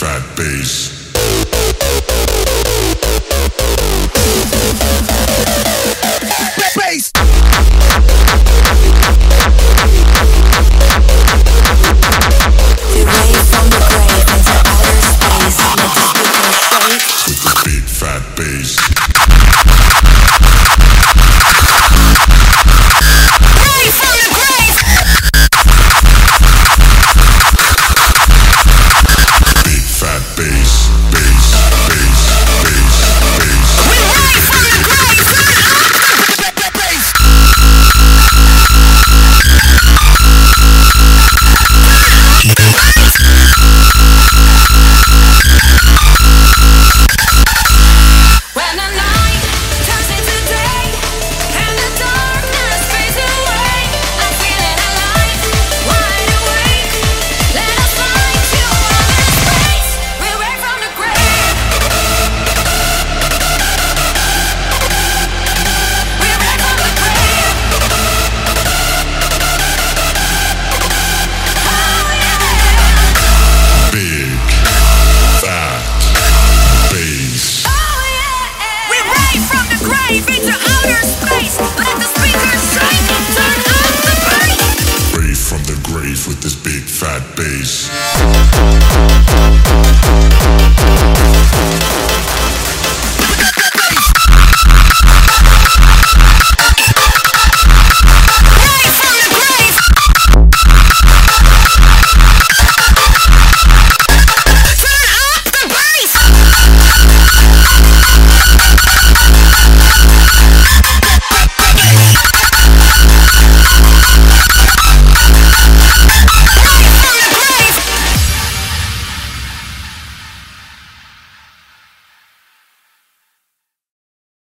fat bass. with this big fat bass.